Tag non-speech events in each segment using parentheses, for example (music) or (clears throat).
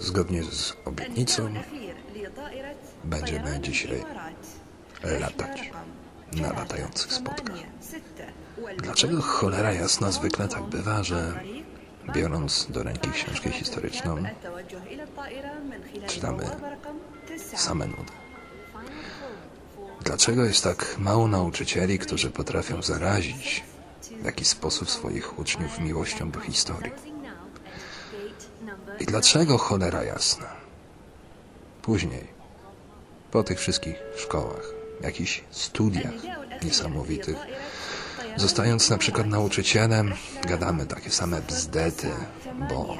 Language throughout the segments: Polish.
Zgodnie z obietnicą będziemy dzisiaj latać na latających spotkach. Dlaczego cholera jasna zwykle tak bywa, że biorąc do ręki książkę historyczną czytamy same nudy? Dlaczego jest tak mało nauczycieli, którzy potrafią zarazić w jakiś sposób swoich uczniów miłością do historii? I dlaczego cholera jasna? Później, po tych wszystkich szkołach, jakichś studiach niesamowitych, zostając na przykład nauczycielem, gadamy takie same bzdety, bo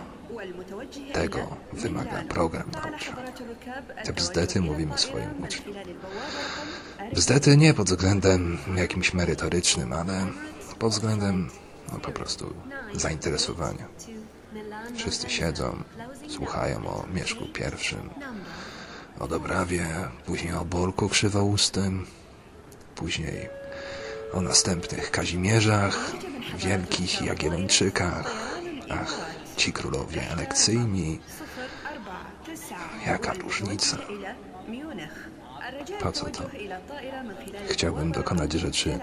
tego wymaga program nauczania. Te bzdety mówimy swoim uczniom. Bzdety nie pod względem jakimś merytorycznym, ale pod względem no, po prostu zainteresowania. Wszyscy siedzą, słuchają o Mieszku pierwszym, o Dobrawie, później o Borku Krzywoustym, później o następnych Kazimierzach, wielkich Jagiellończykach, ach, ci królowie elekcyjni, jaka różnica. Po co to? Chciałbym dokonać rzeczy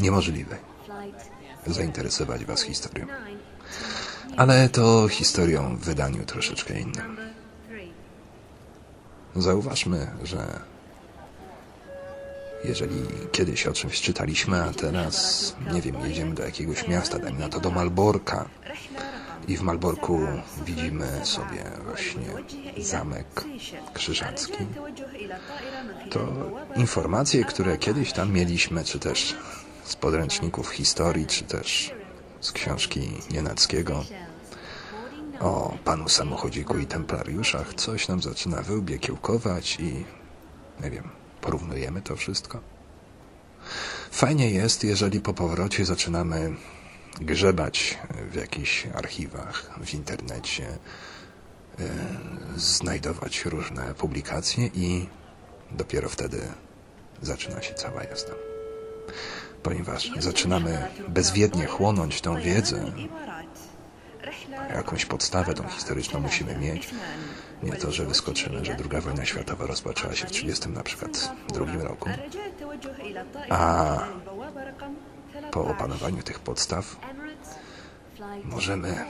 niemożliwej. Zainteresować Was historią. Ale to historią w wydaniu troszeczkę innym. Zauważmy, że jeżeli kiedyś o czymś czytaliśmy, a teraz, nie wiem, jedziemy do jakiegoś miasta, dajmy na to do Malborka i w Malborku widzimy sobie właśnie zamek krzyżacki, to informacje, które kiedyś tam mieliśmy, czy też z podręczników historii, czy też z książki Nienackiego o panu samochodziku i templariuszach, coś nam zaczyna we łbie kiełkować i nie wiem, porównujemy to wszystko. Fajnie jest, jeżeli po powrocie zaczynamy grzebać w jakichś archiwach, w internecie, yy, znajdować różne publikacje i dopiero wtedy zaczyna się cała jazda. Ponieważ zaczynamy bezwiednie chłonąć tą wiedzę, jakąś podstawę tą historyczną musimy mieć. Nie to, że wyskoczymy, że druga wojna światowa rozpoczęła się w 30 na przykład drugim roku. A po opanowaniu tych podstaw możemy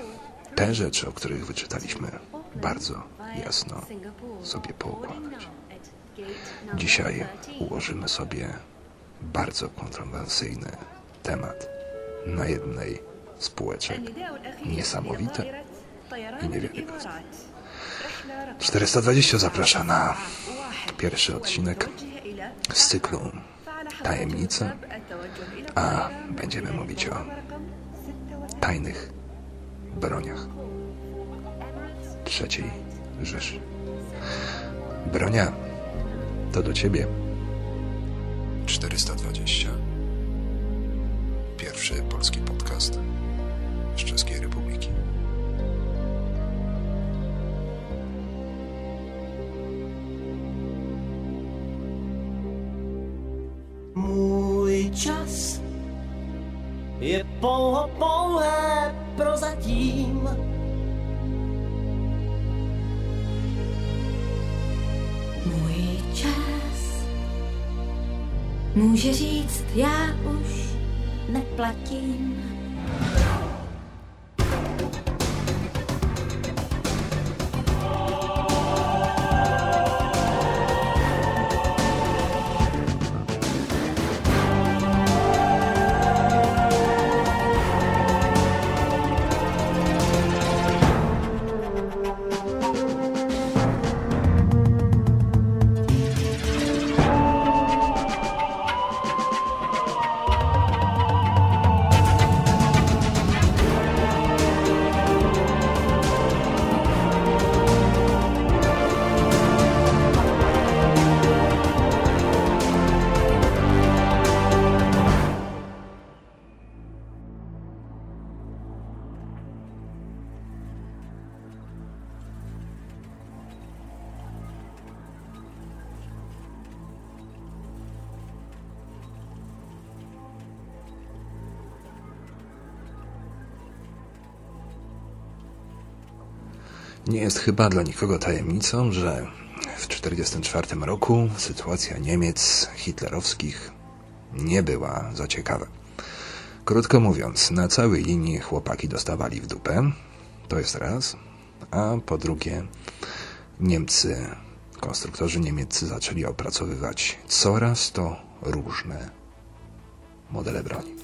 te rzeczy, o których wyczytaliśmy, bardzo jasno sobie poukładać. Dzisiaj ułożymy sobie bardzo kontrowersyjny temat na jednej spółeczek. Niesamowite i niewiarygodne. 420 zaprasza na pierwszy odcinek z cyklu Tajemnice, a będziemy mówić o tajnych broniach trzeciej Rzeszy. Bronia to do ciebie 420 pierwszy polski podcast z Czeskiej Republiki. Můj čas je pouho pouhé prozatím. Může říct, já už neplatím. Chyba dla nikogo tajemnicą, że w 1944 roku sytuacja Niemiec hitlerowskich nie była za ciekawa. Krótko mówiąc, na całej linii chłopaki dostawali w dupę, to jest raz, a po drugie Niemcy, konstruktorzy niemieccy zaczęli opracowywać coraz to różne modele broni.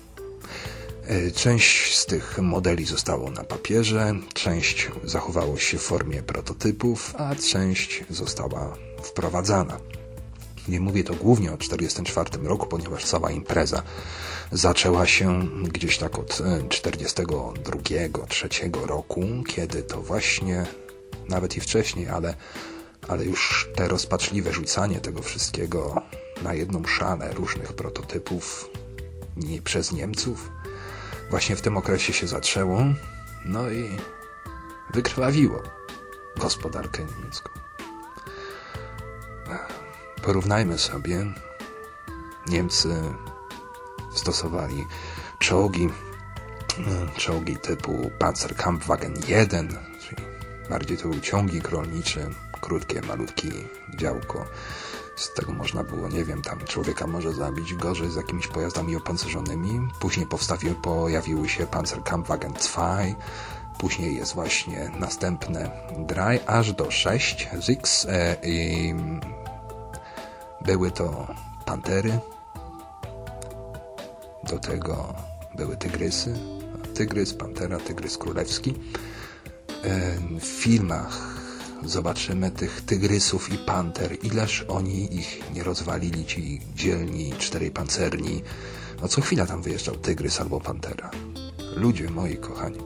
E, część z tych modeli zostało na papierze, część zachowało się w formie prototypów, a część została wprowadzana. Nie mówię to głównie o 1944 roku, ponieważ cała impreza zaczęła się gdzieś tak od 1942-1943 roku, kiedy to właśnie, nawet i wcześniej, ale, ale już te rozpaczliwe rzucanie tego wszystkiego na jedną szalę różnych prototypów nie przez Niemców, właśnie w tym okresie się zaczęło, no i wykrwawiło gospodarkę niemiecką. Porównajmy sobie. Niemcy stosowali czołgi, czołgi typu Panzerkampfwagen 1, czyli bardziej to był ciągnik rolniczy, krótkie, malutkie działko. Z tego można było, nie wiem, tam człowieka może zabić gorzej z jakimiś pojazdami opancerzonymi. Później powstawiły, pojawiły się Panzerkampfwagen 2, później jest właśnie następne Dry, aż do 6 Zix e, i były to pantery, do tego były tygrysy, tygrys, pantera, tygrys królewski. E, w filmach zobaczymy tych tygrysów i panter, ileż oni ich nie rozwalili, ci dzielni, czterej pancerni. No co chwila tam wyjeżdżał tygrys albo pantera. Ludzie moi kochani.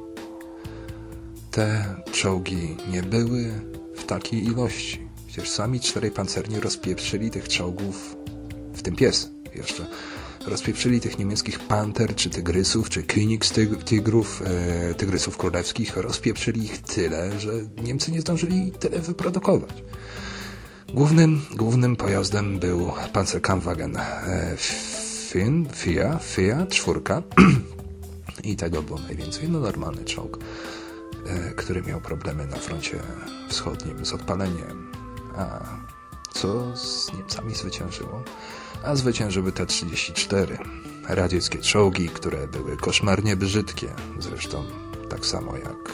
Te czołgi nie były w takiej ilości. Przecież sami czterej pancerni rozpieprzyli tych czołgów, w tym pies jeszcze, rozpieprzyli tych niemieckich panter, czy tygrysów, czy Königs e, tygrysów królewskich, rozpieprzyli ich tyle, że Niemcy nie zdążyli tyle wyprodukować. Głównym, głównym pojazdem był Panzerkampfwagen e, Fin, Fia, Fia, czwórka (clears throat) i tego było najwięcej. No normalny czołg, e, który miał problemy na froncie wschodnim z odpaleniem, a co z Niemcami zwyciężyło? A zwyciężyły T-34, radzieckie czołgi, które były koszmarnie brzydkie, zresztą tak samo jak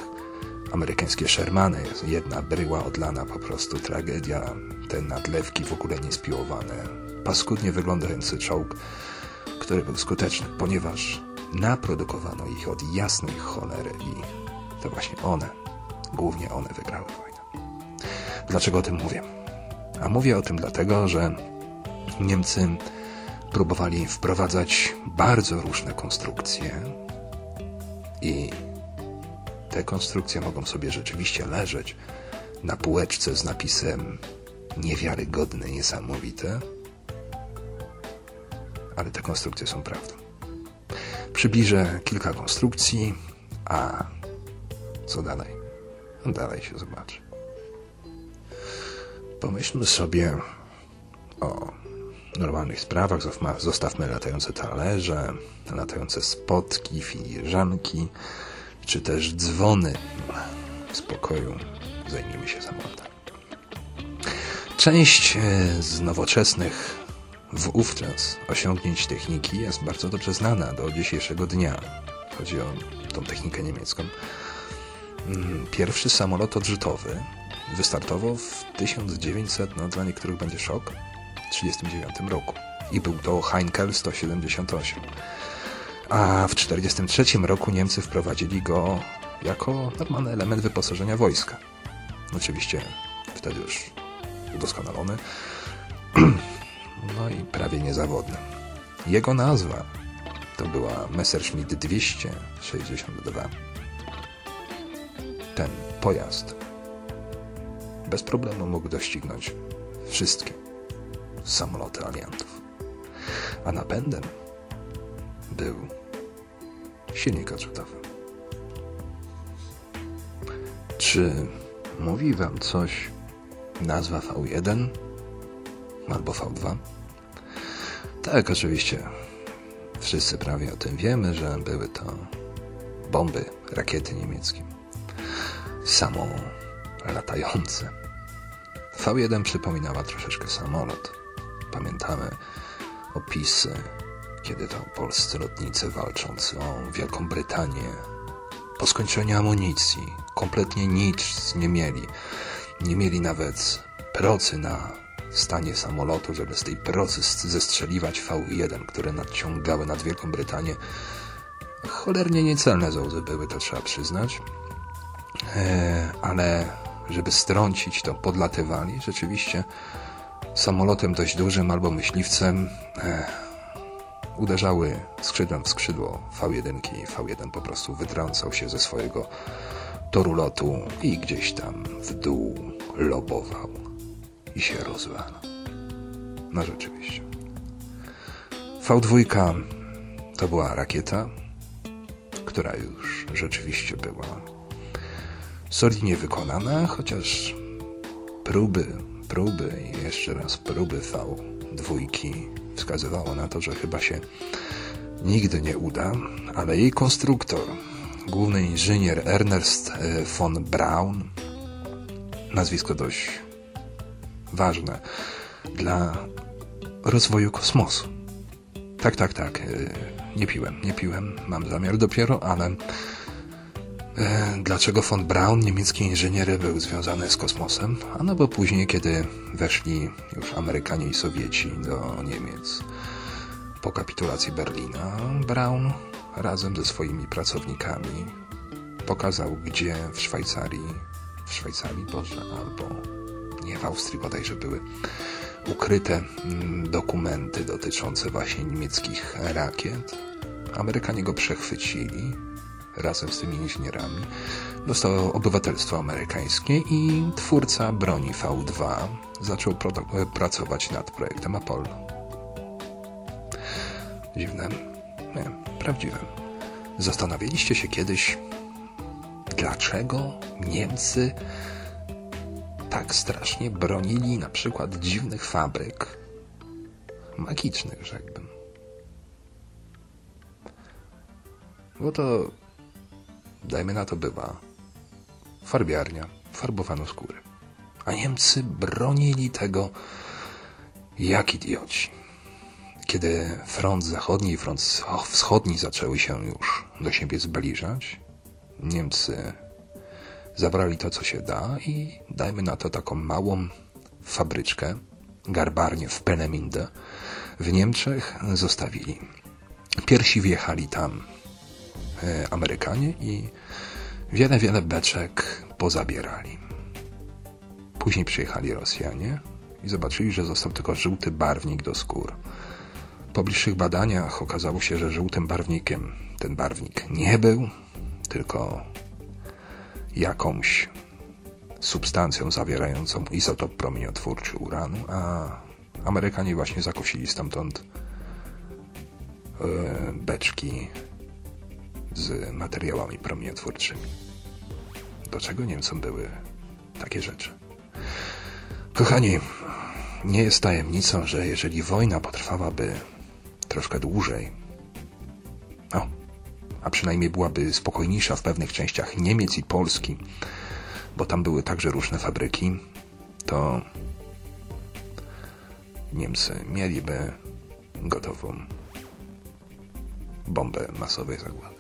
amerykańskie Shermany. Jedna bryła odlana, po prostu tragedia. Te nadlewki w ogóle niespiłowane. Paskudnie wyglądający czołg, który był skuteczny, ponieważ naprodukowano ich od jasnej cholery i to właśnie one, głównie one wygrały wojnę. Dlaczego o tym mówię? A mówię o tym dlatego, że Niemcy próbowali wprowadzać bardzo różne konstrukcje i te konstrukcje mogą sobie rzeczywiście leżeć na półeczce z napisem niewiarygodne, niesamowite, ale te konstrukcje są prawdą. Przybliżę kilka konstrukcji, a co dalej? Dalej się zobaczy. Pomyślmy sobie o normalnych sprawach. Zostawmy latające talerze, latające spotki, filiżanki, czy też dzwony. W spokoju zajmijmy się samolotem. Część e, z nowoczesnych wówczas osiągnięć techniki jest bardzo dobrze znana do dzisiejszego dnia. Chodzi o tą technikę niemiecką. Mm, pierwszy samolot odrzutowy wystartował w 1900, no dla niektórych będzie szok, 1939 roku. I był to Heinkel 178. A w 1943 roku Niemcy wprowadzili go jako normalny element wyposażenia wojska. Oczywiście wtedy już udoskonalony. (clears throat) No i prawie niezawodny. Jego nazwa to była Messerschmitt 262. Ten pojazd bez problemu mógł doścignąć wszystkie samoloty aliantów. A napędem był silnik odrzutowy. Czy mówi Wam coś nazwa V1 albo V2? Tak, oczywiście. Wszyscy prawie o tym wiemy, że były to bomby, rakiety niemieckie. Samo latające. V1 przypominała troszeczkę samolot. Pamiętamy opisy, kiedy to polscy lotnicy walczący o Wielką Brytanię po skończeniu amunicji kompletnie nic nie mieli. Nie mieli nawet procy na stanie samolotu, żeby z tej procy zestrzeliwać V1, które nadciągały nad Wielką Brytanię. Cholernie niecelne zołzy były, to trzeba przyznać. E, ale żeby strącić to, podlatywali rzeczywiście samolotem dość dużym albo myśliwcem. E, uderzały skrzydłem w skrzydło V1 i V1 po prostu wytrącał się ze swojego toru lotu i gdzieś tam w dół lobował i się rozwalał. No rzeczywiście. V2 to była rakieta, która już rzeczywiście była solidnie wykonana, chociaż próby, próby i jeszcze raz próby V2 wskazywało na to, że chyba się nigdy nie uda, ale jej konstruktor, główny inżynier Ernest e, von Braun, nazwisko dość ważne dla rozwoju kosmosu. Tak, tak, tak. E, nie piłem, nie piłem. Mam zamiar dopiero, ale dlaczego von Braun, niemiecki inżynier, był związany z kosmosem? A no bo później, kiedy weszli już Amerykanie i Sowieci do Niemiec po kapitulacji Berlina, Braun razem ze swoimi pracownikami pokazał, gdzie w Szwajcarii, w Szwajcarii, Boże, albo nie w Austrii bodajże były ukryte mm, dokumenty dotyczące właśnie niemieckich rakiet. Amerykanie go przechwycili, razem z tymi inżynierami. Dostał obywatelstwo amerykańskie i twórca broni V2 zaczął pracować nad projektem Apollo. Dziwne, nie, prawdziwe. Zastanawialiście się kiedyś, dlaczego Niemcy tak strasznie bronili na przykład dziwnych fabryk, magicznych, rzekłbym. Bo to dajmy na to była farbiarnia, farbowano skóry. A Niemcy bronili tego jak idioci. Kiedy front zachodni i front wschodni zaczęły się już do siebie zbliżać, Niemcy zabrali to, co się da i dajmy na to taką małą fabryczkę, garbarnię w Peneminde w Niemczech zostawili. Pierwsi wjechali tam Amerykanie i wiele, wiele beczek pozabierali. Później przyjechali Rosjanie i zobaczyli, że został tylko żółty barwnik do skór. Po bliższych badaniach okazało się, że żółtym barwnikiem ten barwnik nie był, tylko jakąś substancją zawierającą izotop promieniotwórczy uranu, a Amerykanie właśnie zakosili stamtąd e, beczki z materiałami promieniotwórczymi. Do czego Niemcom były takie rzeczy? Kochani, nie jest tajemnicą, że jeżeli wojna potrwałaby troszkę dłużej, a przynajmniej byłaby spokojniejsza w pewnych częściach Niemiec i Polski, bo tam były także różne fabryki, to Niemcy mieliby gotową bombę masowej zagłady.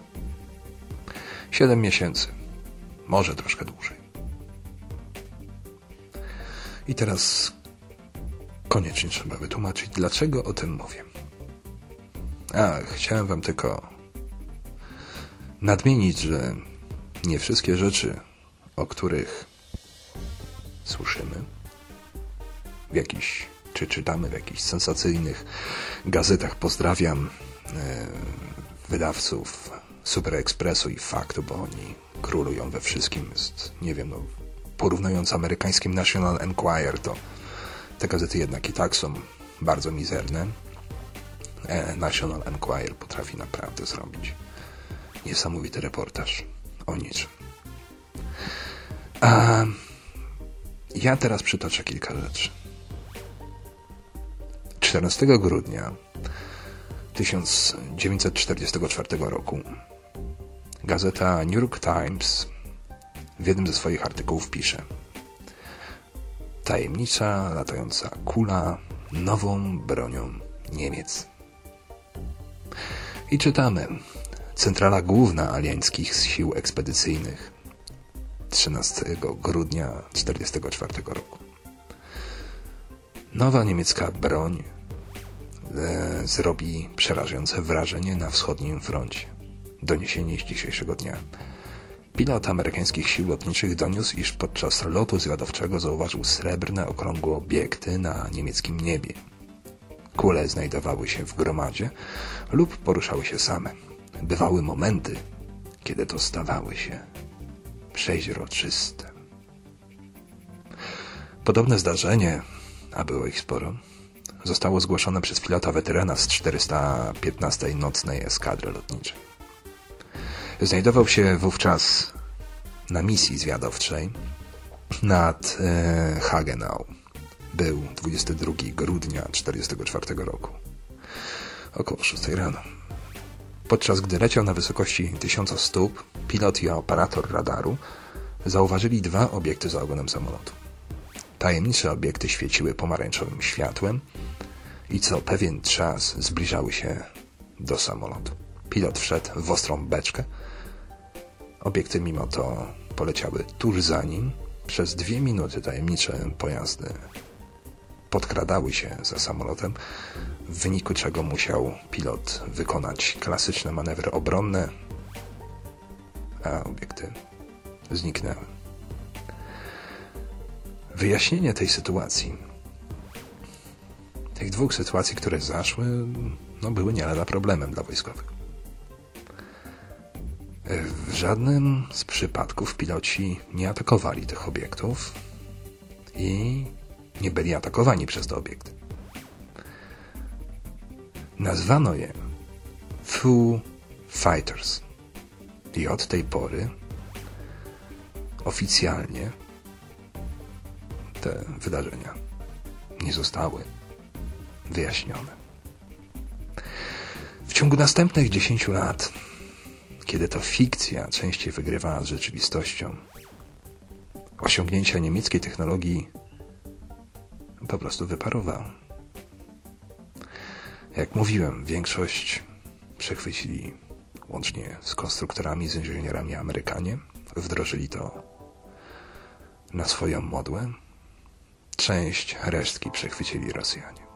Siedem miesięcy. Może troszkę dłużej. I teraz koniecznie trzeba wytłumaczyć, dlaczego o tym mówię. A, chciałem wam tylko nadmienić, że nie wszystkie rzeczy, o których słyszymy w jakichś, czy czytamy w jakichś sensacyjnych gazetach, pozdrawiam e, wydawców Super Expressu i faktu, bo oni królują we wszystkim. Jest, nie wiem, no, porównując amerykańskim National Enquirer, to te gazety jednak i tak są bardzo mizerne. E, National Enquirer potrafi naprawdę zrobić niesamowity reportaż o niczym. A ja teraz przytoczę kilka rzeczy. 14 grudnia 1944 roku Gazeta New York Times w jednym ze swoich artykułów pisze Tajemnicza latająca kula nową bronią Niemiec. I czytamy. Centrala Główna Aliańskich Sił Ekspedycyjnych 13 grudnia 1944 roku. Nowa niemiecka broń zrobi przerażające wrażenie na wschodnim froncie. Doniesienie z dzisiejszego dnia. Pilot amerykańskich sił lotniczych doniósł, iż podczas lotu zwiadowczego zauważył srebrne, okrągłe obiekty na niemieckim niebie. Kule znajdowały się w gromadzie lub poruszały się same. Bywały momenty, kiedy to stawały się przeźroczyste. Podobne zdarzenie, a było ich sporo, zostało zgłoszone przez pilota weterana z 415 nocnej eskadry lotniczej. Znajdował się wówczas na misji zwiadowczej nad e, Hagenau. Był 22 grudnia 1944 roku. Około 6 rano. Podczas gdy leciał na wysokości 1000 stóp, pilot i operator radaru zauważyli dwa obiekty za ogonem samolotu. Tajemnicze obiekty świeciły pomarańczowym światłem i co pewien czas zbliżały się do samolotu. Pilot wszedł w ostrą beczkę. Obiekty mimo to poleciały tuż za nim. Przez dwie minuty tajemnicze pojazdy podkradały się za samolotem, w wyniku czego musiał pilot wykonać klasyczne manewry obronne, a obiekty zniknęły. Wyjaśnienie tej sytuacji, tych dwóch sytuacji, które zaszły, no były nie lada problemem dla wojskowych. W żadnym z przypadków piloci nie atakowali tych obiektów i nie byli atakowani przez te obiekty. Nazwano je Foo Fighters i od tej pory oficjalnie te wydarzenia nie zostały wyjaśnione. W ciągu następnych 10 lat, kiedy to fikcja częściej wygrywała z rzeczywistością, osiągnięcia niemieckiej technologii po prostu wyparowały. Jak mówiłem, większość przechwycili łącznie z konstruktorami, z inżynierami Amerykanie. Wdrożyli to na swoją modłę. Część resztki przechwycili Rosjanie.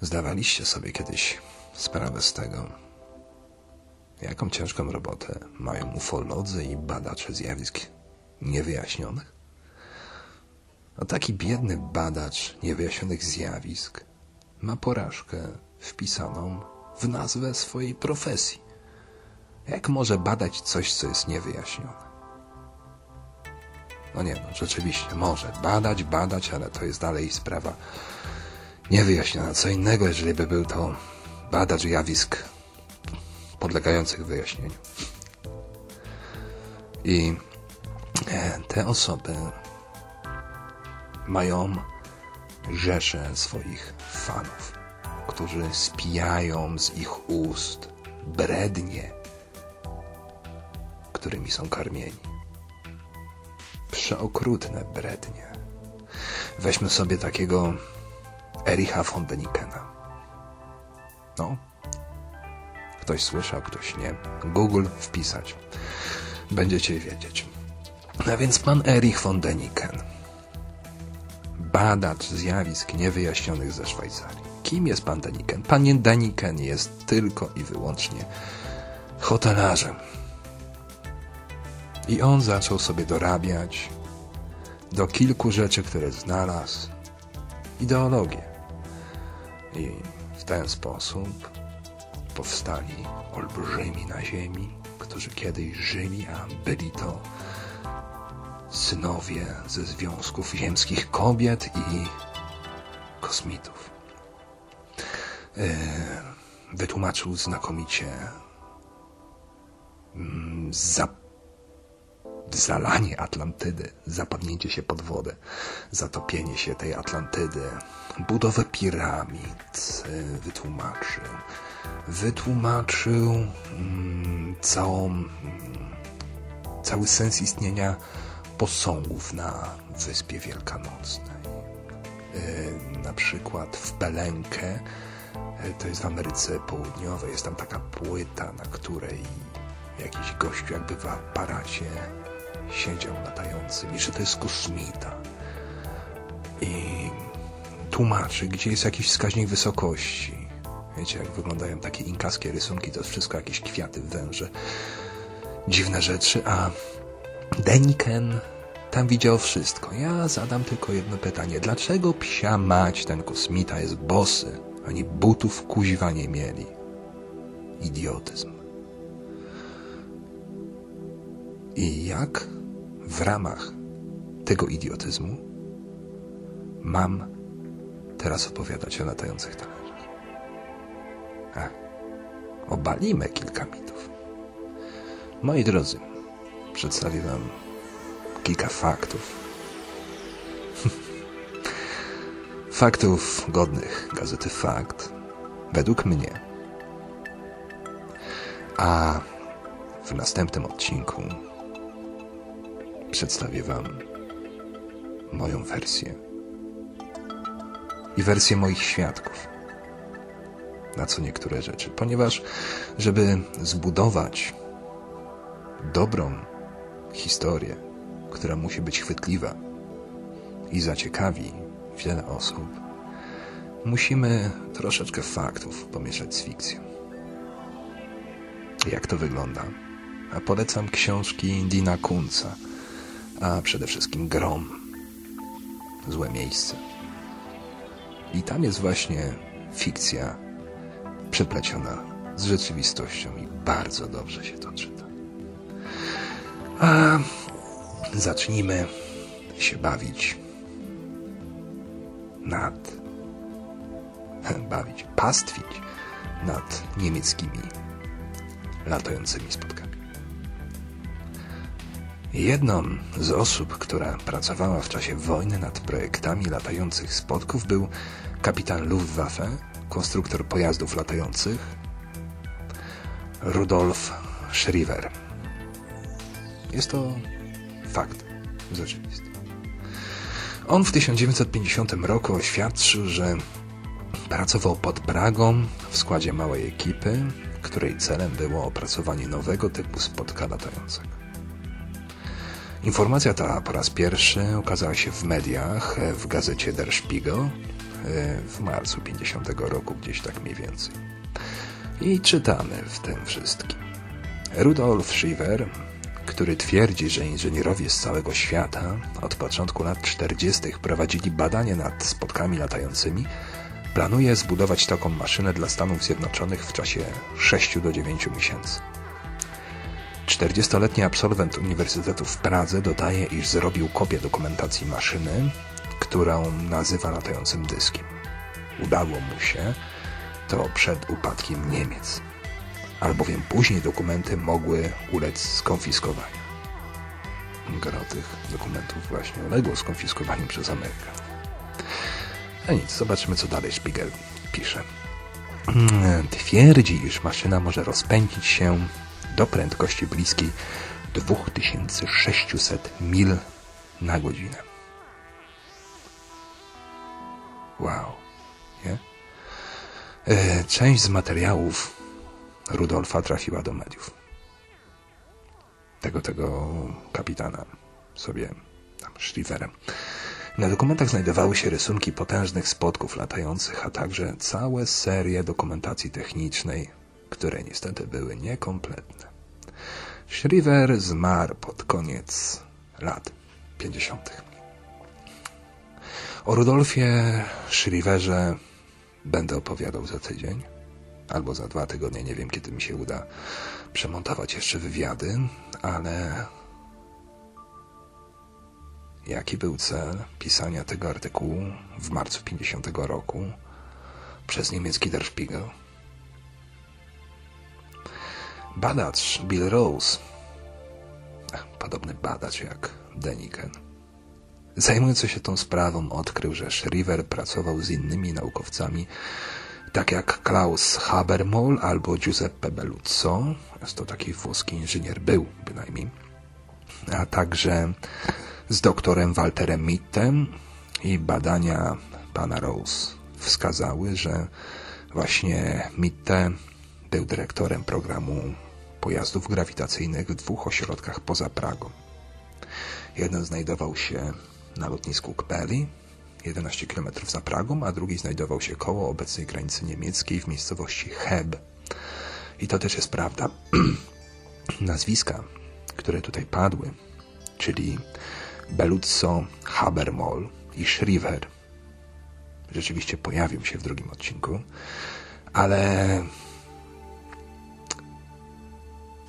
Zdawaliście sobie kiedyś sprawę z tego, jaką ciężką robotę mają ufolodzy i badacze zjawisk niewyjaśnionych? No taki biedny badacz niewyjaśnionych zjawisk ma porażkę wpisaną w nazwę swojej profesji. Jak może badać coś, co jest niewyjaśnione? No nie, no rzeczywiście, może badać, badać, ale to jest dalej sprawa niewyjaśniona. Co innego, jeżeli by był to badacz zjawisk podlegających wyjaśnieniu. I e, te osoby mają rzesze swoich fanów, którzy spijają z ich ust brednie, którymi są karmieni. Przeokrutne brednie. Weźmy sobie takiego Ericha von Denikena. No, ktoś słyszał, ktoś nie. Google wpisać. Będziecie wiedzieć. A więc pan Erich von Deniken badacz zjawisk niewyjaśnionych ze Szwajcarii. Kim jest pan Daniken? Pan Daniken jest tylko i wyłącznie hotelarzem. I on zaczął sobie dorabiać do kilku rzeczy, które znalazł, ideologię. I w ten sposób powstali olbrzymi na ziemi, którzy kiedyś żyli, a byli to synowie ze związków ziemskich kobiet i kosmitów. E, wytłumaczył znakomicie mm, zalanie Atlantydy, zapadnięcie się pod wodę, zatopienie się tej Atlantydy, budowę piramid wytłumaczył. Wytłumaczył mm, całą, mm, cały sens istnienia posągów na Wyspie Wielkanocnej. E, na przykład w Belenkę, e, to jest w Ameryce Południowej, jest tam taka płyta, na której jakiś gościu jakby w aparacie siedział latającym i że to jest kosmita. I tłumaczy, gdzie jest jakiś wskaźnik wysokości. Wiecie, jak wyglądają takie inkaskie rysunki, to wszystko jakieś kwiaty, węże, dziwne rzeczy, a Deniken tam widział wszystko. Ja zadam tylko jedno pytanie. Dlaczego psia mać ten kosmita jest bosy? Oni butów kuźwa nie mieli. Idiotyzm. I jak w ramach tego idiotyzmu mam teraz opowiadać o latających talerzach? A, obalimy kilka mitów. Moi drodzy, przedstawię Wam kilka faktów. (laughs) faktów godnych gazety Fakt, według mnie. A w następnym odcinku przedstawię Wam moją wersję i wersję moich świadków na co niektóre rzeczy, ponieważ żeby zbudować dobrą historię, która musi być chwytliwa i zaciekawi wiele osób, musimy troszeczkę faktów pomieszać z fikcją. Jak to wygląda? A polecam książki Dina Kunca, a przede wszystkim Grom. Złe miejsce. I tam jest właśnie fikcja przepleciona z rzeczywistością i bardzo dobrze się to czyta. A zacznijmy się bawić nad (laughs) bawić, pastwić nad niemieckimi latającymi spotkami. Jedną z osób, która pracowała w czasie wojny nad projektami latających spotków był kapitan Luftwaffe, konstruktor pojazdów latających Rudolf Schriever. Jest to fakt rzeczywisty. On w 1950 roku oświadczył, że pracował pod Pragą w składzie małej ekipy, której celem było opracowanie nowego typu spotka latającego. Informacja ta po raz pierwszy ukazała się w mediach, w gazecie Der Spiegel e, w marcu 50 roku, gdzieś tak mniej więcej. I czytamy w tym wszystkim. Rudolf Schiever który twierdzi, że inżynierowie z całego świata od początku lat 40. prowadzili badania nad spotkami latającymi, planuje zbudować taką maszynę dla Stanów Zjednoczonych w czasie 6 do 9 miesięcy. 40-letni absolwent Uniwersytetu w Pradze dodaje, iż zrobił kopię dokumentacji maszyny, którą nazywa latającym dyskiem. Udało mu się to przed upadkiem Niemiec albowiem później dokumenty mogły ulec skonfiskowaniu. Gro tych dokumentów właśnie uległo skonfiskowaniu przez Amerykę. A nic, zobaczymy co dalej Spiegel pisze. Twierdzi, iż maszyna może rozpędzić się do prędkości bliskiej 2600 mil na godzinę. Wow. Nie? E, część z materiałów Rudolfa trafiła do mediów. Tego, tego kapitana sobie tam. Na dokumentach znajdowały się rysunki potężnych spotków latających, a także całe serie dokumentacji technicznej, które niestety były niekompletne. Schriever zmarł pod koniec lat 50. O Rudolfie Schrieverze będę opowiadał za tydzień albo za dwa tygodnie, nie wiem kiedy mi się uda przemontować jeszcze wywiady, ale jaki był cel pisania tego artykułu w marcu 50 roku przez niemiecki Der Spiegel? Badacz Bill Rose, podobny badacz jak Deniken, zajmujący się tą sprawą odkrył, że Schriever pracował z innymi naukowcami tak jak Klaus Habermoll albo Giuseppe Belluzzo, jest to taki włoski inżynier, był bynajmniej, a także z doktorem Walterem Mittem i badania pana Rose wskazały, że właśnie Mitte był dyrektorem programu pojazdów grawitacyjnych w dwóch ośrodkach poza Pragą. Jeden znajdował się na lotnisku Kpeli, 11 km za Pragą, a drugi znajdował się koło obecnej granicy niemieckiej w miejscowości Heb. I to też jest prawda. (clears throat) Nazwiska, które tutaj padły, czyli Beluzzo, Habermoll i Schriever, rzeczywiście pojawią się w drugim odcinku, ale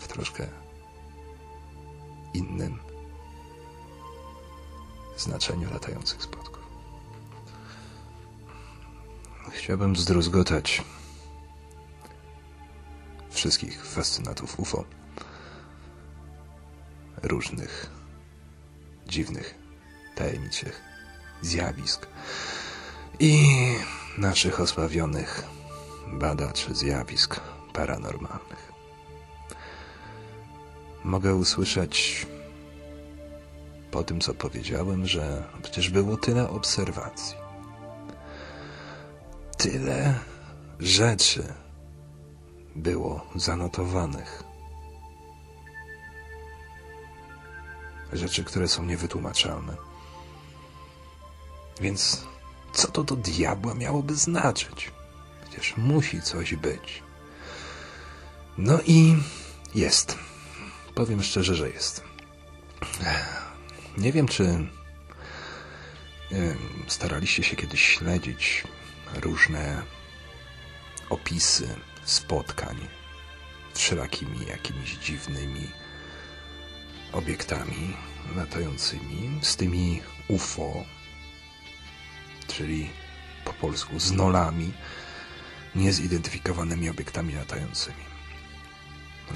troszkę innym znaczeniu latających spotków. Chciałbym zdruzgotać wszystkich fascynatów UFO różnych dziwnych, tajemniczych zjawisk i naszych osławionych badaczy zjawisk paranormalnych. Mogę usłyszeć po tym, co powiedziałem, że przecież było tyle obserwacji, tyle rzeczy było zanotowanych. Rzeczy, które są niewytłumaczalne. Więc co to do diabła miałoby znaczyć? Przecież musi coś być. No i jest. Powiem szczerze, że jest. Nie wiem, czy staraliście się kiedyś śledzić różne opisy spotkań z wszelakimi jakimiś dziwnymi obiektami latającymi, z tymi UFO, czyli po polsku z nolami, niezidentyfikowanymi obiektami latającymi.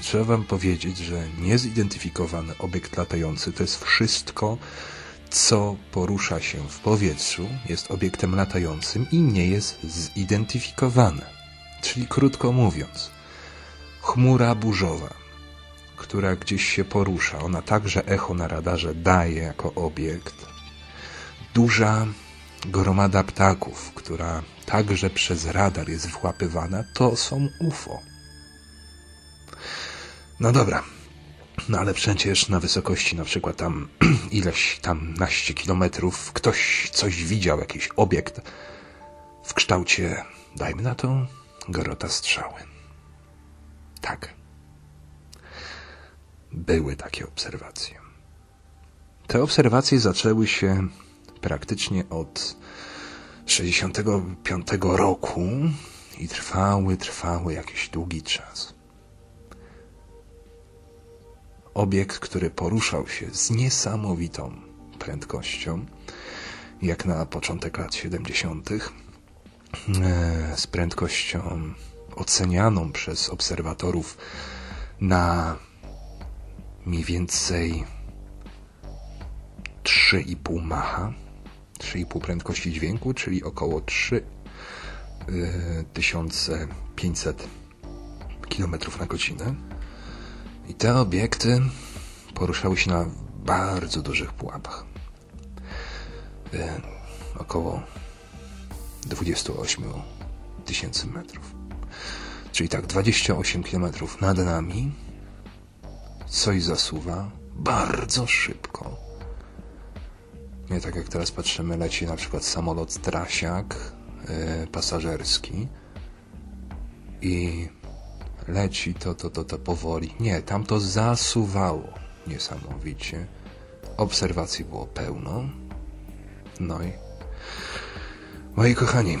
Trzeba wam powiedzieć, że niezidentyfikowany obiekt latający to jest wszystko, co porusza się w powietrzu, jest obiektem latającym i nie jest zidentyfikowane. Czyli krótko mówiąc, chmura burzowa, która gdzieś się porusza, ona także echo na radarze daje jako obiekt. Duża gromada ptaków, która także przez radar jest włapywana, to są UFO. No dobra, no ale przecież na wysokości na przykład tam (clears throat) ileś tam naście kilometrów ktoś coś widział, jakiś obiekt w kształcie, dajmy na to, gorota strzały. Tak. Były takie obserwacje. Te obserwacje zaczęły się praktycznie od 65 roku i trwały, trwały jakiś długi czas. Obiekt, który poruszał się z niesamowitą prędkością, jak na początek lat 70., e, z prędkością ocenianą przez obserwatorów na mniej więcej 3,5 macha 3,5 prędkości dźwięku, czyli około 3500 km na godzinę. I te obiekty poruszały się na bardzo dużych pułapach. E, około 28 tysięcy metrów. Czyli tak, 28 km nad nami coś zasuwa bardzo szybko nie tak jak teraz patrzymy, leci na przykład samolot Trasiak yy, pasażerski i leci to, to, to, to powoli. Nie, tam to zasuwało niesamowicie. Obserwacji było pełno. No i moi kochani,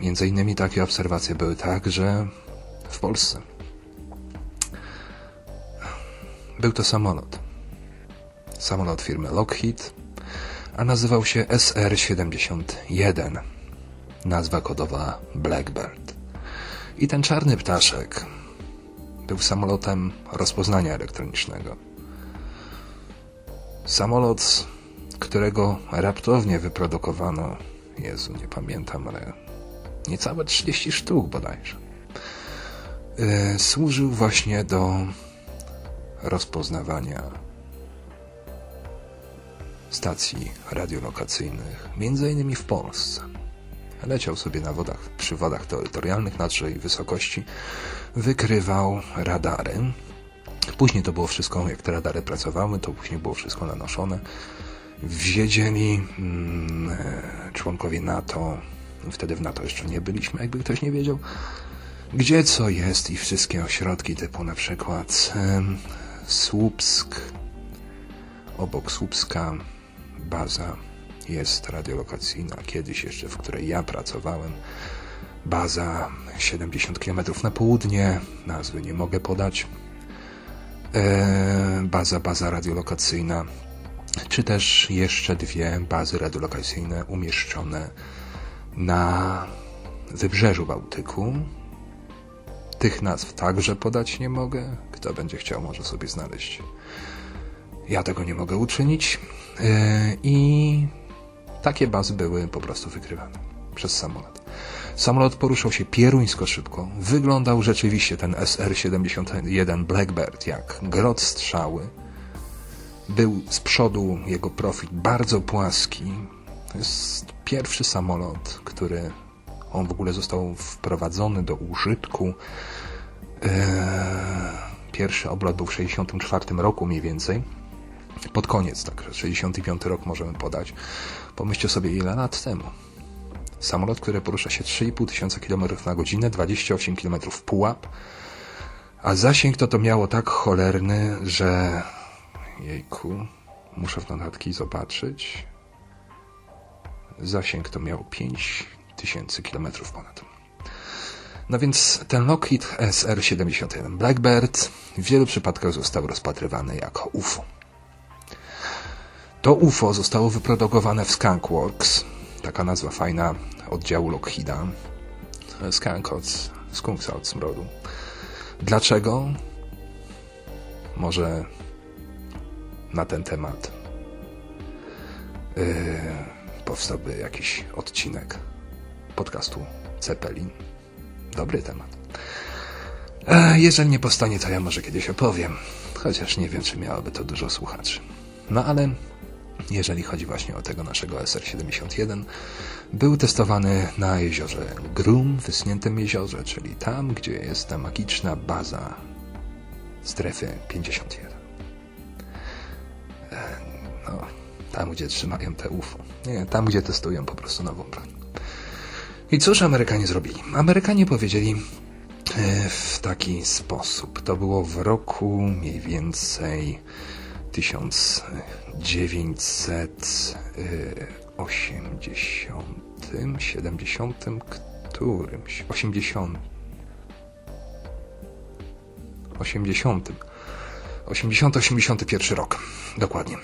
między innymi takie obserwacje były także w Polsce. Był to samolot. Samolot firmy Lockheed a nazywał się SR-71. Nazwa kodowa Blackbird. I ten czarny ptaszek był samolotem rozpoznania elektronicznego. Samolot, którego raptownie wyprodukowano, Jezu, nie pamiętam, ale niecałe 30 sztuk bodajże. Yy, służył właśnie do rozpoznawania stacji radiolokacyjnych, między innymi w Polsce. Leciał sobie na wodach, przy wodach terytorialnych na trzej wysokości, wykrywał radary. Później to było wszystko, jak te radary pracowały, to później było wszystko nanoszone. Wiedzieli mm, członkowie NATO, wtedy w NATO jeszcze nie byliśmy, jakby ktoś nie wiedział, gdzie co jest i wszystkie ośrodki typu na przykład Słupsk, obok Słupska baza jest radiolokacyjna, kiedyś jeszcze, w której ja pracowałem. Baza 70 km na południe, nazwy nie mogę podać. E, baza, baza radiolokacyjna, czy też jeszcze dwie bazy radiolokacyjne umieszczone na wybrzeżu Bałtyku. Tych nazw także podać nie mogę. Kto będzie chciał, może sobie znaleźć. Ja tego nie mogę uczynić. E, I takie bazy były po prostu wykrywane przez samolot. Samolot poruszał się pieruńsko szybko. Wyglądał rzeczywiście ten SR-71 Blackbird jak grot strzały. Był z przodu jego profil bardzo płaski. To jest pierwszy samolot, który on w ogóle został wprowadzony do użytku. Eee, pierwszy oblot był w 1964 roku mniej więcej. Pod koniec, tak, 65 rok możemy podać. Pomyślcie sobie, ile lat temu. Samolot, który porusza się 3,5 tysiąca km na godzinę, 28 km pułap, a zasięg to to miało tak cholerny, że jejku, muszę w notatki zobaczyć. Zasięg to miał 5 tysięcy km ponad. No więc ten Lockheed SR-71 Blackbird w wielu przypadkach został rozpatrywany jako UFO. To UFO zostało wyprodukowane w Skunkworks, taka nazwa fajna oddziału Lockheeda. Skunk od skunksa od smrodu. Dlaczego? Może na ten temat yy, powstałby jakiś odcinek podcastu Cepelin. Dobry temat. E, jeżeli nie powstanie, to ja może kiedyś opowiem. Chociaż nie wiem, czy miałoby to dużo słuchaczy. No ale jeżeli chodzi właśnie o tego naszego SR-71, był testowany na jeziorze Grum, wyschniętym jeziorze, czyli tam, gdzie jest ta magiczna baza strefy 51. E, no, tam, gdzie trzymają te UFO. Nie, tam, gdzie testują po prostu nową broń. I cóż Amerykanie zrobili? Amerykanie powiedzieli e, w taki sposób. To było w roku mniej więcej 1980, 70, którymś, 80, 80, 80, 81 rok, dokładnie.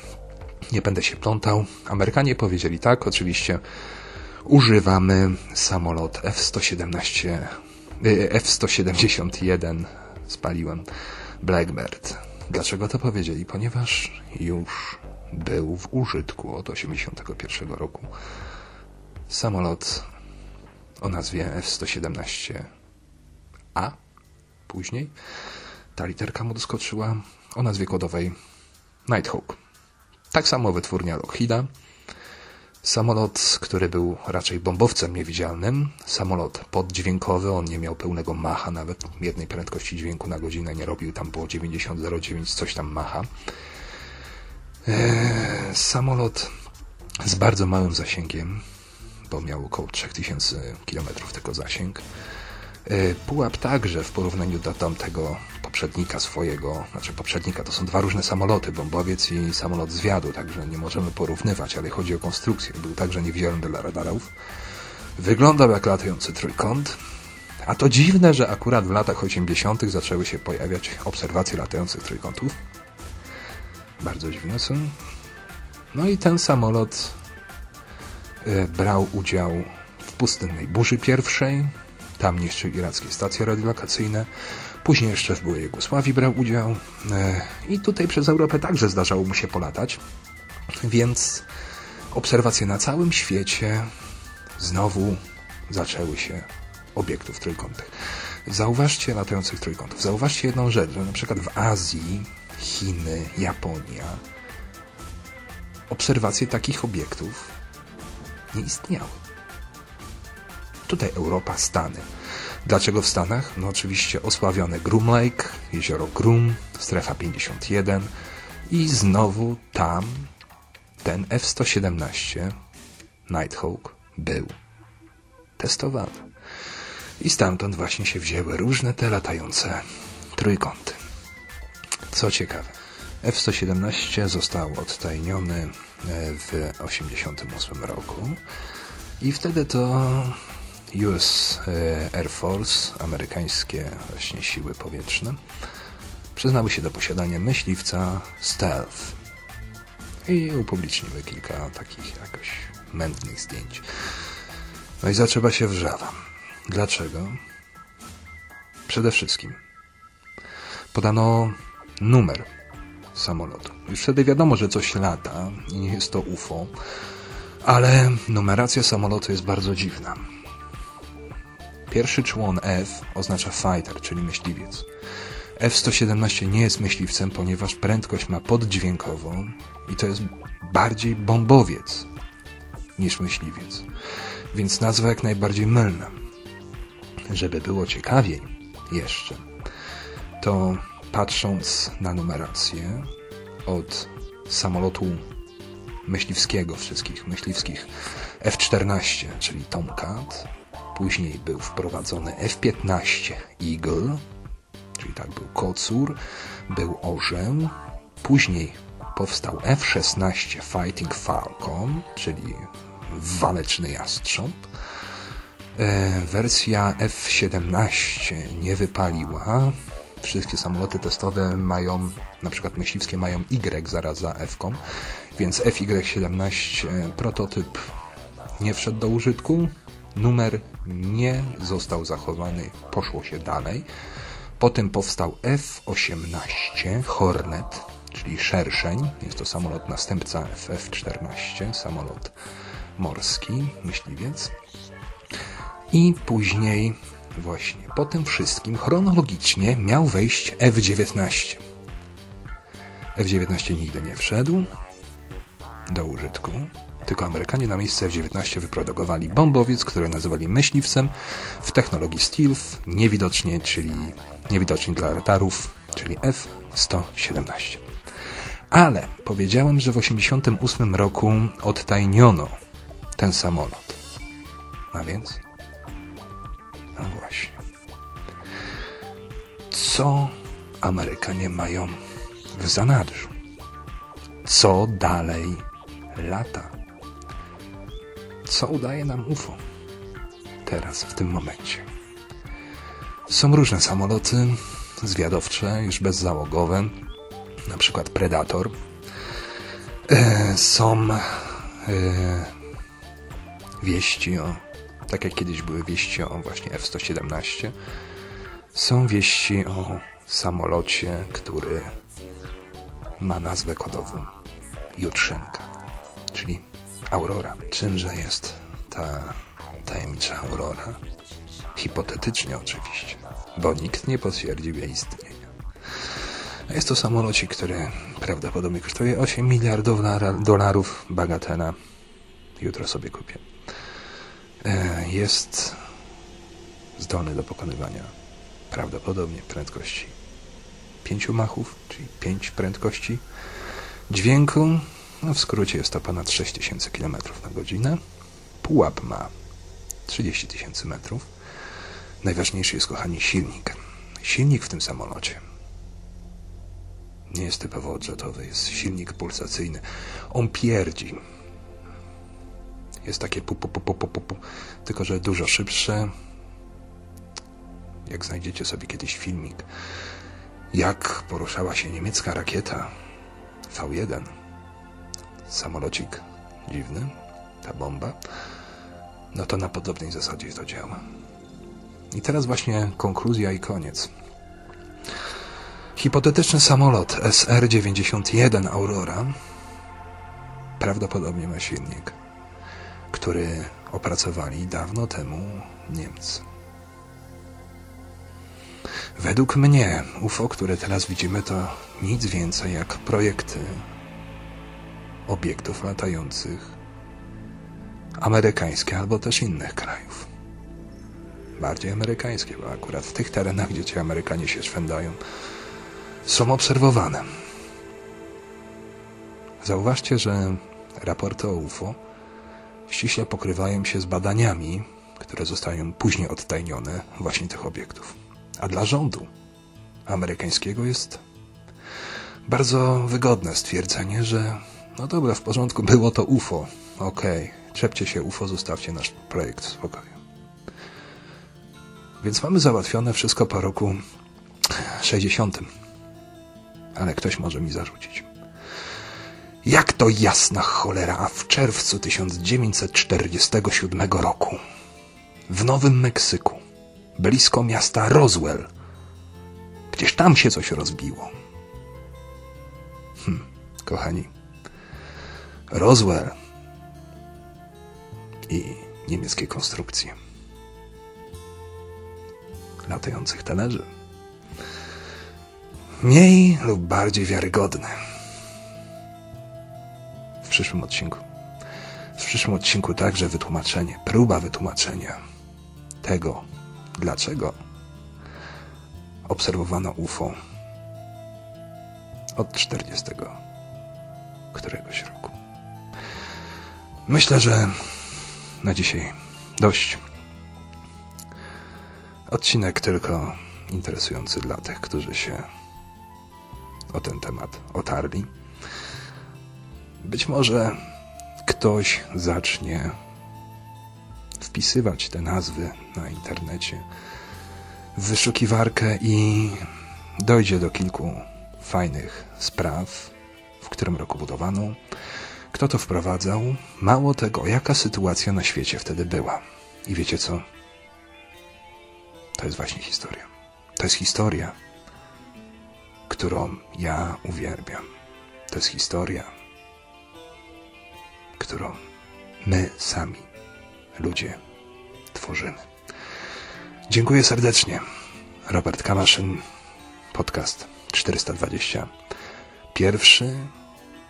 Nie będę się plątał. Amerykanie powiedzieli tak, oczywiście używamy samolot F-117, y, F-171, spaliłem, Blackbird Dlaczego to powiedzieli? Ponieważ już był w użytku od 1981 roku samolot o nazwie F-117A. Później ta literka mu doskoczyła o nazwie kodowej Nighthawk. Tak samo wytwórnia Lockheeda Samolot, który był raczej bombowcem niewidzialnym, samolot poddźwiękowy, on nie miał pełnego macha, nawet jednej prędkości dźwięku na godzinę nie robił, tam było 90,09, coś tam macha. Eee, samolot z bardzo małym zasięgiem, bo miał około 3000 km tylko zasięg. E, Pułap także w porównaniu do tamtego poprzednika swojego, znaczy poprzednika to są dwa różne samoloty, bombowiec i samolot zwiadu, także nie możemy porównywać, ale chodzi o konstrukcję. Był także niewidzialny dla radarów. Wyglądał jak latający trójkąt, a to dziwne, że akurat w latach 80. zaczęły się pojawiać obserwacje latających trójkątów. Bardzo dziwne są. No i ten samolot e, brał udział w pustynnej burzy pierwszej, tam niszczył irackie stacje radiolokacyjne. Później jeszcze w byłej Jugosławii brał udział. E, I tutaj przez Europę także zdarzało mu się polatać. Więc obserwacje na całym świecie znowu zaczęły się obiektów trójkątnych. Zauważcie latających trójkątów. Zauważcie jedną rzecz, że na przykład w Azji, Chiny, Japonia obserwacje takich obiektów nie istniały. Tutaj Europa, Stany. Dlaczego w Stanach? No oczywiście osławione Groom Lake, jezioro Groom, strefa 51 i znowu tam ten F-117 Nighthawk był testowany. I stamtąd właśnie się wzięły różne te latające trójkąty. Co ciekawe, F-117 został odtajniony e, w 1988 roku i wtedy to US e, Air Force, amerykańskie właśnie siły powietrzne, przyznały się do posiadania myśliwca Stealth i upubliczniły kilka takich jakoś mętnych zdjęć. No i zaczęła się wrzawa. Dlaczego? Przede wszystkim podano numer samolotu. Już wtedy wiadomo, że coś lata i nie jest to UFO, ale numeracja samolotu jest bardzo dziwna. Pierwszy człon F oznacza fighter, czyli myśliwiec. F-117 nie jest myśliwcem, ponieważ prędkość ma poddźwiękową i to jest bardziej bombowiec niż myśliwiec. Więc nazwa jak najbardziej mylna. Żeby było ciekawiej jeszcze, to patrząc na numerację od samolotu myśliwskiego wszystkich, myśliwskich F-14, czyli Tomcat, później był wprowadzony F-15 Eagle, czyli tak był kocur, był orzeł, później powstał F-16 Fighting Falcon, czyli waleczny jastrząb, E, wersja F-17 nie wypaliła. Wszystkie samoloty testowe mają, na przykład myśliwskie mają Y zaraz za F-ką, więc FY-17 prototyp nie wszedł do użytku, numer nie został zachowany, poszło się dalej. Potem powstał F-18 Hornet, czyli szerszeń, jest to samolot następca F-14, samolot morski, myśliwiec. I później, właśnie po tym wszystkim, chronologicznie miał wejść F-19. F-19 nigdy nie wszedł do użytku, tylko Amerykanie na miejsce F-19 wyprodukowali bombowiec, który nazywali myśliwcem w technologii stealth, niewidocznie, czyli niewidoczni dla radarów, czyli F-117. Ale powiedziałem, że w 1988 roku odtajniono ten samolot. A więc no właśnie. Co Amerykanie mają w zanadrzu? Co dalej lata? Co udaje nam UFO teraz, w tym momencie? Są różne samoloty zwiadowcze, już bezzałogowe, na przykład Predator. E, są e, wieści o tak jak kiedyś były wieści o właśnie F-117, są wieści o samolocie, który ma nazwę kodową Jutrzynka, czyli Aurora. Czymże jest ta tajemnicza Aurora? Hipotetycznie oczywiście, bo nikt nie potwierdził jej istnienia. Jest to samolocik, który prawdopodobnie kosztuje 8 miliardów dolarów, bagatela. Jutro sobie kupię. E, jest zdolny do pokonywania prawdopodobnie prędkości pięciu machów, czyli pięć prędkości dźwięku. No w skrócie jest to ponad 6000 km na godzinę. Pułap ma 30 tysięcy metrów. Najważniejszy jest, kochani, silnik. Silnik w tym samolocie nie jest typowo odrzutowy, jest silnik pulsacyjny. On pierdzi jest takie pu, pu, pu, pu, pu, pu, tylko że dużo szybsze. Jak znajdziecie sobie kiedyś filmik, jak poruszała się niemiecka rakieta V1, samolocik dziwny, ta bomba, no to na podobnej zasadzie to działa. I teraz właśnie konkluzja i koniec. Hipotetyczny samolot SR-91 Aurora prawdopodobnie ma silnik który opracowali dawno temu Niemcy. Według mnie UFO, które teraz widzimy, to nic więcej jak projekty obiektów latających amerykańskie albo też innych krajów. Bardziej amerykańskie, bo akurat w tych terenach, gdzie ci Amerykanie się szwędają, są obserwowane. Zauważcie, że raporty o UFO ściśle pokrywają się z badaniami, które zostają później odtajnione właśnie tych obiektów. A dla rządu amerykańskiego jest bardzo wygodne stwierdzenie, że no dobra, w porządku, było to UFO. Okej, okay, trzepcie się UFO, zostawcie nasz projekt w spokoju. Więc mamy załatwione wszystko po roku 60. Ale ktoś może mi zarzucić. Jak to jasna cholera, a w czerwcu 1947 roku w Nowym Meksyku, blisko miasta Roswell, gdzież tam się coś rozbiło. Hm, kochani, Roswell i niemieckie konstrukcje latających talerzy. Mniej lub bardziej wiarygodne. Przyszłym odcinku. W przyszłym odcinku także wytłumaczenie, próba wytłumaczenia tego, dlaczego obserwowano UFO od 40 któregoś roku. Myślę, że na dzisiaj dość. Odcinek tylko interesujący dla tych, którzy się o ten temat otarli. Być może ktoś zacznie wpisywać te nazwy na internecie w wyszukiwarkę i dojdzie do kilku fajnych spraw, w którym roku budowano, kto to wprowadzał, mało tego, jaka sytuacja na świecie wtedy była. I wiecie co? To jest właśnie historia. To jest historia, którą ja uwielbiam. To jest historia, którą my sami, ludzie, tworzymy. Dziękuję serdecznie. Robert Kamaszyn, podcast 420. Pierwszy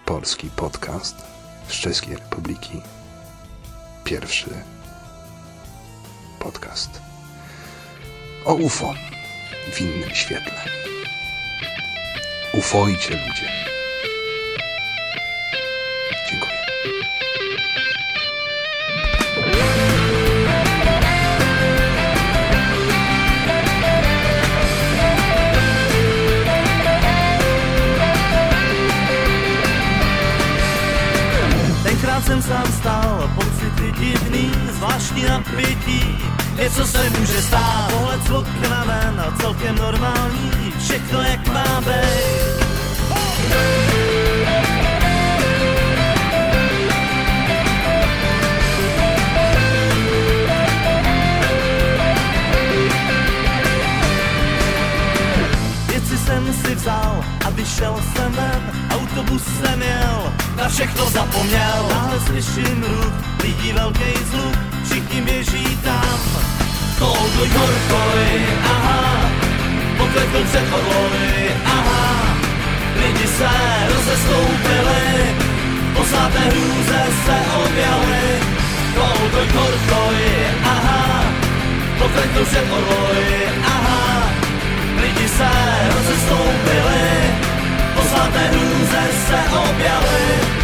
polski podcast z Czeskiej Republiki. Pierwszy podcast o UFO w innym świetle. Ufojcie ludzie. Jsem sám stál, pocity divný, zvláštní napětí, něco se může stát. Pohled z okna ven celkem normální, všechno jak má být. Poklekl před aha, lidi se rozestoupili, posláté hrůze se objali. Koudluj horkoj, aha, poklekl před orlovi, aha, lidi se rozestoupili, posláté hrůze se objali.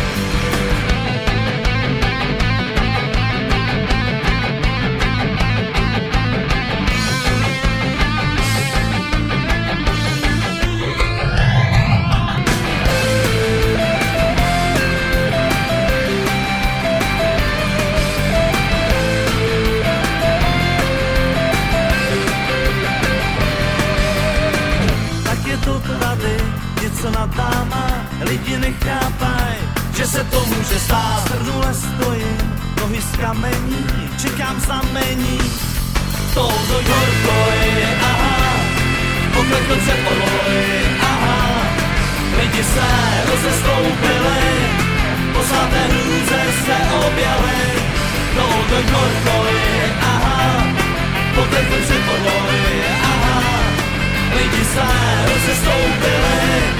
lidi nechápaj, že se to může stát. Srdnule stojím, nohy z kamení, čekám znamení. To do jorko je, aha, poklekl se oloj, aha. Lidi se rozestoupili, posláté hrůze se objaly. To objeli. jorko je, aha, poklekl se oloj, aha. Lidi se rozestoupili,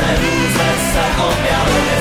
Mamy róże, saką białe